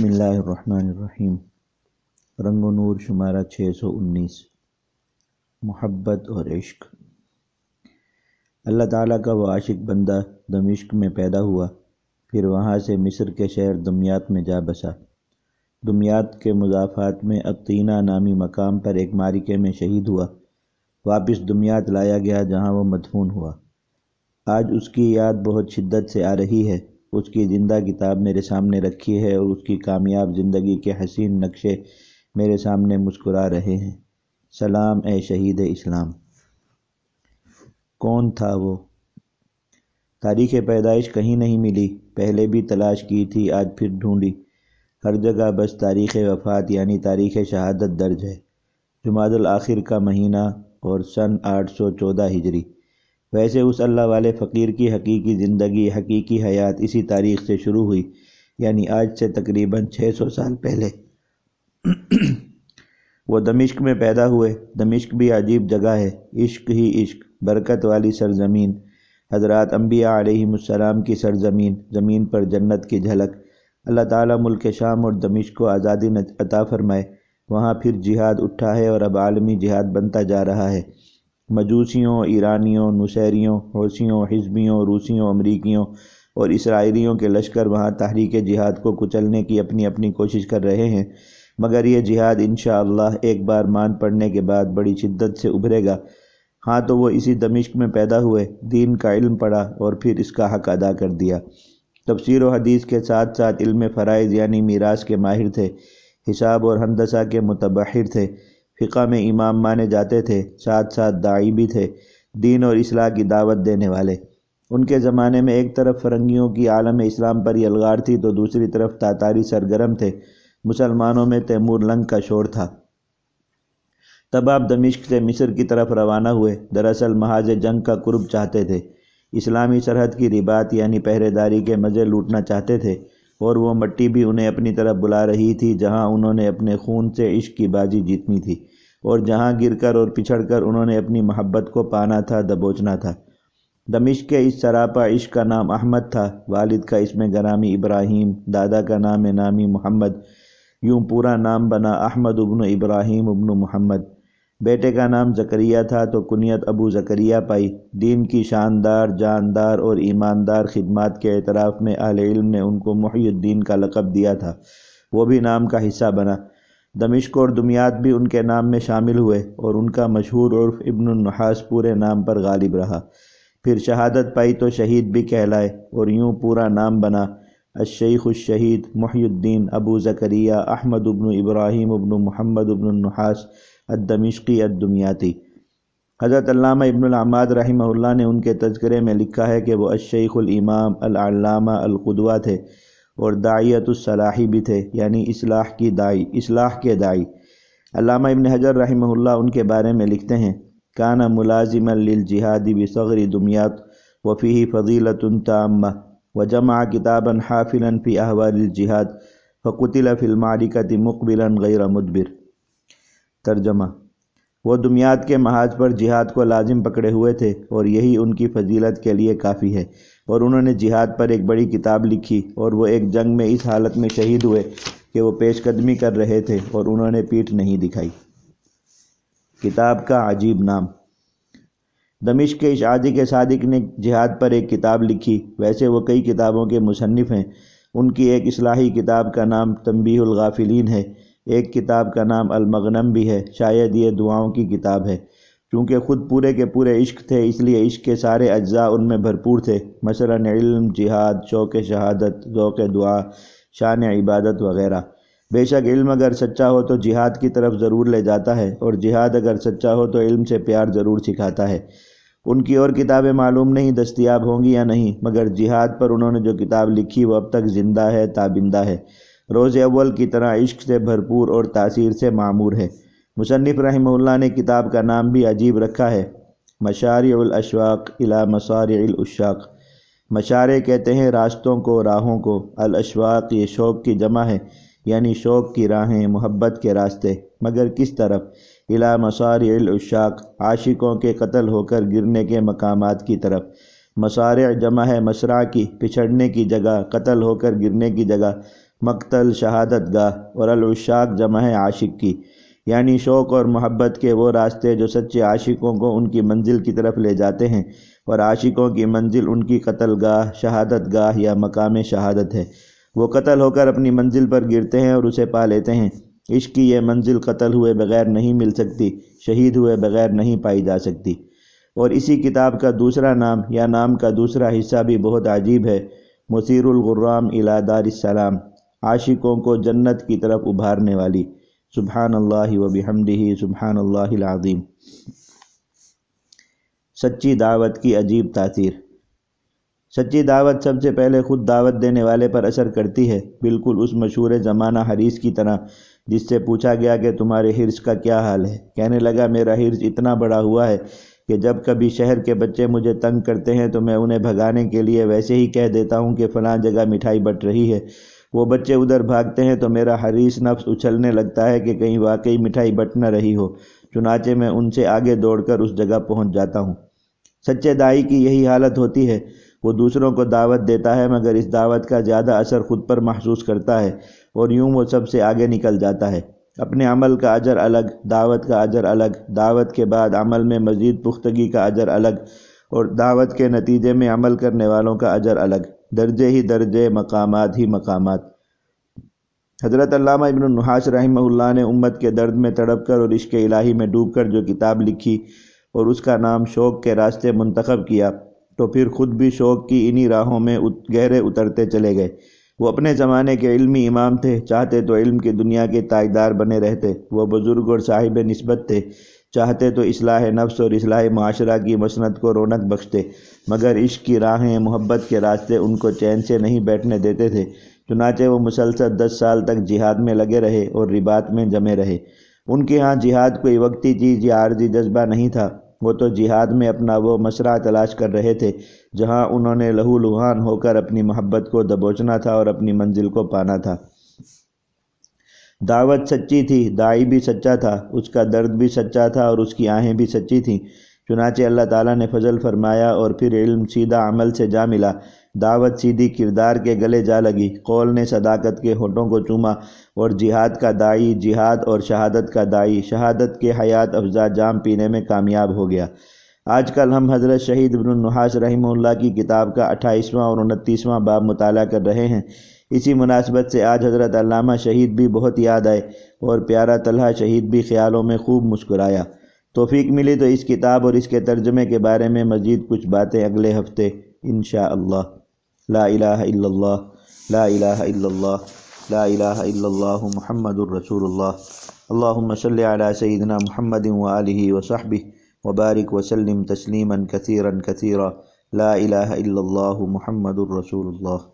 بسم اللہ الرحمن الرحیم۔ رنگ و نور شمارہ چھ سو انیس۔ محبت اور عشق۔ اللہ تعالیٰ کا وہ عاشق بندہ دمشق میں پیدا ہوا، پھر وہاں سے مصر کے شہر دمیات میں جا بسا۔ دمیات کے مضافات میں ابتینہ نامی مقام پر ایک مارکے میں شہید ہوا۔ واپس دمیات لایا گیا جہاں وہ مدفون ہوا۔ آج اس کی یاد بہت شدت سے آ رہی ہے۔ اس کی زندہ کتاب میرے سامنے رکھی ہے اور اس کی کامیاب زندگی کے حسین نقشے میرے سامنے مسکرا رہے ہیں۔ سلام اے شہید اسلام۔ کون تھا وہ؟ تاریخ پیدائش کہیں نہیں ملی۔ پہلے بھی تلاش کی تھی، آج پھر ڈھونڈی۔ ہر جگہ بس تاریخ وفات یعنی تاریخ شہادت درج ہے۔ جماعت الآخر کا مہینہ اور سن آٹھ سو چودہ ہجری۔ ویسے اس اللہ والے فقیر کی حقیقی زندگی، حقیقی حیات اسی تاریخ سے شروع ہوئی یعنی آج سے تقریباً چھ سو سال پہلے۔ وہ دمشق میں پیدا ہوئے۔ دمشق بھی عجیب جگہ ہے۔ عشق ہی عشق، برکت والی سرزمین۔ حضرات انبیاء علیہ السلام کی سرزمین، زمین پر جنت کی جھلک۔ اللہ تعالیٰ ملک شام اور دمشق کو آزادی عطا فرمائے۔ وہاں پھر جہاد اٹھا ہے اور اب عالمی جہاد بنتا جا رہا ہے۔ مجوسیوں، ایرانیوں نصیریوں حوثیوں، حزبیوں، روسیوں، امریکیوں اور اسرائیلیوں کے لشکر وہاں تحریک جہاد کو کچلنے کی اپنی اپنی کوشش کر رہے ہیں۔ مگر یہ جہاد انشاءاللہ ایک بار مان پڑنے کے بعد بڑی شدت سے ابھرے گا۔ ہاں تو وہ اسی دمشق میں پیدا ہوئے، دین کا علم پڑھا اور پھر اس کا حق ادا کر دیا۔ تفسیر و حدیث کے ساتھ ساتھ علم فرائض یعنی میراث کے ماہر تھے، حساب اور ہندسہ کے متبحر تھے۔ فقہ میں امام مانے جاتے تھے، ساتھ ساتھ داعی بھی تھے، دین اور اصلاح کی دعوت دینے والے۔ ان کے زمانے میں ایک طرف فرنگیوں کی عالم اسلام پر یلغار تھی تو دوسری طرف تاتاری سرگرم تھے۔ مسلمانوں میں تیمور لنگ کا شور تھا۔ تب آپ دمشق سے مصر کی طرف روانہ ہوئے۔ دراصل محاذ جنگ کا قرب چاہتے تھے۔ اسلامی سرحد کی ربات یعنی پہرے داری کے مزے لوٹنا چاہتے تھے۔ اور وہ مٹی بھی انہیں اپنی طرف بلا رہی تھی جہاں انہوں نے اپنے خون سے عشق کی بازی جیتنی تھی اور جہاں گر کر اور پچھڑ کر انہوں نے اپنی محبت کو پانا تھا، دبوچنا تھا۔ دمشق کے اس سراپا عشق کا نام احمد تھا، والد کا اس میں گرامی ابراہیم، دادا کا نام نامی محمد، یوں پورا نام بنا احمد ابن ابراہیم ابن محمد۔ بیٹے کا نام زکریہ تھا تو کنیت ابو زکریہ پائی۔ دین کی شاندار، جاندار اور ایماندار خدمات کے اعتراف میں اہل علم نے ان کو محی الدین کا لقب دیا تھا۔ وہ بھی نام کا حصہ بنا۔ دمشق اور دمیات بھی ان کے نام میں شامل ہوئے اور ان کا مشہور عرف ابن النحاس پورے نام پر غالب رہا۔ پھر شہادت پائی تو شہید بھی کہلائے اور یوں پورا نام بنا۔ الشیخ الشہید محی الدین ابو زکریہ احمد ابن ابراہیم ابن محمد ابن النحاس الدمشقی الدمیاتی۔ حضرت علامہ ابن العماد رحمہ اللہ نے ان کے تذکرے میں لکھا ہے کہ وہ الشیخ الامام العلامہ القدوہ تھے اور داعیت الصلاحی بھی تھے یعنی اصلاح کی دائی اصلاح کے دائی علامہ ابن حجر رحمہ اللہ ان کے بارے میں لکھتے ہیں کانا ملازم للجہاد بصغر دمیات وفیہ فضیلت تامہ وجمع کتابا حافلا فی احوال الجہاد فقتل فی المعرکت مقبلا غیر مدبر. ترجمہ۔ وہ دمیات کے محاذ پر جہاد کو لازم پکڑے ہوئے تھے اور یہی ان کی فضیلت کے لیے کافی ہے۔ اور انہوں نے جہاد پر ایک بڑی کتاب لکھی اور وہ ایک جنگ میں اس حالت میں شہید ہوئے کہ وہ پیش قدمی کر رہے تھے اور انہوں نے پیٹھ نہیں دکھائی۔ کتاب کا عجیب نام۔ دمشق کے اشعادی کے صادق نے جہاد پر ایک کتاب لکھی۔ ویسے وہ کئی کتابوں کے مصنف ہیں۔ ان کی ایک اصلاحی کتاب کا نام تنبیہ الغافلین ہے۔ ایک کتاب کا نام المغنم بھی ہے، شاید یہ دعاؤں کی کتاب ہے۔ چونکہ خود پورے کے پورے عشق تھے، اس لیے عشق کے سارے اجزاء ان میں بھرپور تھے۔ مثلا علم، جہاد، شوق شہادت، ذوق دعا، شان عبادت وغیرہ۔ بے شک علم اگر سچا ہو تو جہاد کی طرف ضرور لے جاتا ہے، اور جہاد اگر سچا ہو تو علم سے پیار ضرور سکھاتا ہے۔ ان کی اور کتابیں معلوم نہیں دستیاب ہوں گی یا نہیں، مگر جہاد پر انہوں نے جو کتاب لکھی وہ اب تک زندہ ہے، تابندہ ہے۔ روز اول کی طرح عشق سے بھرپور اور تاثیر سے معمور ہے۔ مصنف رحمہ اللہ نے کتاب کا نام بھی عجیب رکھا ہے۔ مشارع الاشواق الى مصارع الاشاق مشارے کہتے ہیں راستوں کو، راہوں کو۔ الاشواق یہ شوق کی جمع ہے یعنی شوق کی راہیں، محبت کے راستے۔ مگر کس طرف؟ الى مصارع الاشاق عاشقوں کے قتل ہو کر گرنے کے مقامات کی طرف۔ مسارع جمع ہے مسرع کی، پچھڑنے کی جگہ، قتل ہو کر گرنے کی جگہ۔ مقتل، شہادت گاہ اور العشاق جمع ہے عاشق کی۔ یعنی شوق اور محبت کے وہ راستے جو سچے عاشقوں کو ان کی منزل کی طرف لے جاتے ہیں اور عاشقوں کی منزل ان کی قتل گاہ، شہادت گاہ یا مقام شہادت ہے۔ وہ قتل ہو کر اپنی منزل پر گرتے ہیں اور اسے پا لیتے ہیں۔ عشق کی یہ منزل قتل ہوئے بغیر نہیں مل سکتی، شہید ہوئے بغیر نہیں پائی جا سکتی۔ اور اسی کتاب کا دوسرا نام یا نام کا دوسرا حصہ بھی بہت عجیب ہے۔ مصیر الغرام دار السلام۔ عاشقوں کو جنت کی طرف ابھارنے والی۔ سبحان اللہ و بحمدہ، سبحان اللہ العظیم۔ سچی دعوت کی عجیب تاثیر۔ سچی دعوت سب سے پہلے خود دعوت دینے والے پر اثر کرتی ہے۔ بالکل اس مشہور زمانہ حریث کی طرح، جس سے پوچھا گیا کہ تمہارے حرص کا کیا حال ہے؟ کہنے لگا، میرا حرص اتنا بڑا ہوا ہے کہ جب کبھی شہر کے بچے مجھے تنگ کرتے ہیں تو میں انہیں بھگانے کے لیے ویسے ہی کہہ دیتا ہوں کہ فلاں جگہ مٹھائی بٹ رہی ہے۔ وہ بچے ادھر بھاگتے ہیں تو میرا حریص نفس اچھلنے لگتا ہے کہ کہیں واقعی مٹھائی بٹ نہ رہی ہو۔ چنانچہ میں ان سے آگے دوڑ کر اس جگہ پہنچ جاتا ہوں۔ سچے دائی کی یہی حالت ہوتی ہے۔ وہ دوسروں کو دعوت دیتا ہے مگر اس دعوت کا زیادہ اثر خود پر محسوس کرتا ہے اور یوں وہ سب سے آگے نکل جاتا ہے۔ اپنے عمل کا اجر الگ، دعوت کا اجر الگ، دعوت کے بعد عمل میں مزید پختگی کا اجر الگ اور دعوت کے نتیجے میں عمل کرنے والوں کا اجر الگ۔ درجے ہی درجے، مقامات ہی مقامات۔ حضرت علامہ ابن النحاس رحمہ اللہ نے امت کے درد میں تڑپ کر اور عشق الہی میں ڈوب کر جو کتاب لکھی اور اس کا نام شوق کے راستے منتخب کیا تو پھر خود بھی شوق کی انہی راہوں میں گہرے اترتے چلے گئے۔ وہ اپنے زمانے کے علمی امام تھے، چاہتے تو علم کی دنیا کے تائیدار بنے رہتے۔ وہ بزرگ اور صاحب نسبت تھے۔ چاہتے تو اصلاح نفس اور اصلاح معاشرہ کی مسنت کو رونق بخشتے، مگر عشق کی راہیں محبت کے راستے ان کو چین سے نہیں بیٹھنے دیتے تھے، چنانچہ وہ مسلسل دس سال تک جہاد میں لگے رہے اور ربات میں جمے رہے۔ ان کے ہاں جہاد کوئی وقتی چیز یا عارضی جذبہ نہیں تھا، وہ تو جہاد میں اپنا وہ مشرع تلاش کر رہے تھے، جہاں انہوں نے لہو لہان ہو کر اپنی محبت کو دبوچنا تھا اور اپنی منزل کو پانا تھا۔ دعوت سچی تھی، دائی بھی سچا تھا، اس کا درد بھی سچا تھا اور اس کی آہیں بھی سچی تھیں۔ چنانچہ اللہ تعالیٰ نے فضل فرمایا اور پھر علم سیدھا عمل سے جا ملا۔ دعوت سیدھی کردار کے گلے جا لگی۔ قول نے صداقت کے ہونٹوں کو چوما اور جہاد کا دائی، جہاد اور شہادت کا دائی۔ شہادت کے حیات افزا جام پینے میں کامیاب ہو گیا۔ آج کل ہم حضرت شہید ابن النحاس رحمہ اللہ کی کتاب کا اٹھائیسواں اور انتیسواں باب مطالعہ کر رہے ہیں۔ اسی مناسبت سے آج حضرت علامہ شہید بھی بہت یاد آئے اور پیارا طلحہ شہید بھی خیالوں میں خوب مسکرایا۔ توفیق ملی تو اس کتاب اور اس کے ترجمے کے بارے میں مزید کچھ باتیں اگلے ہفتے، انشاءاللہ۔ لا الہ الا اللہ، لا الہ الا اللہ، لا الہ الا اللہ محمد الرسول اللہ اللہم صلی علی سیدنا محمد وآلہ وصحبہ وبارک وسلم تسلیما کثیرا کثیرا۔ لا الہ الا اللہ محمد الرسول اللہ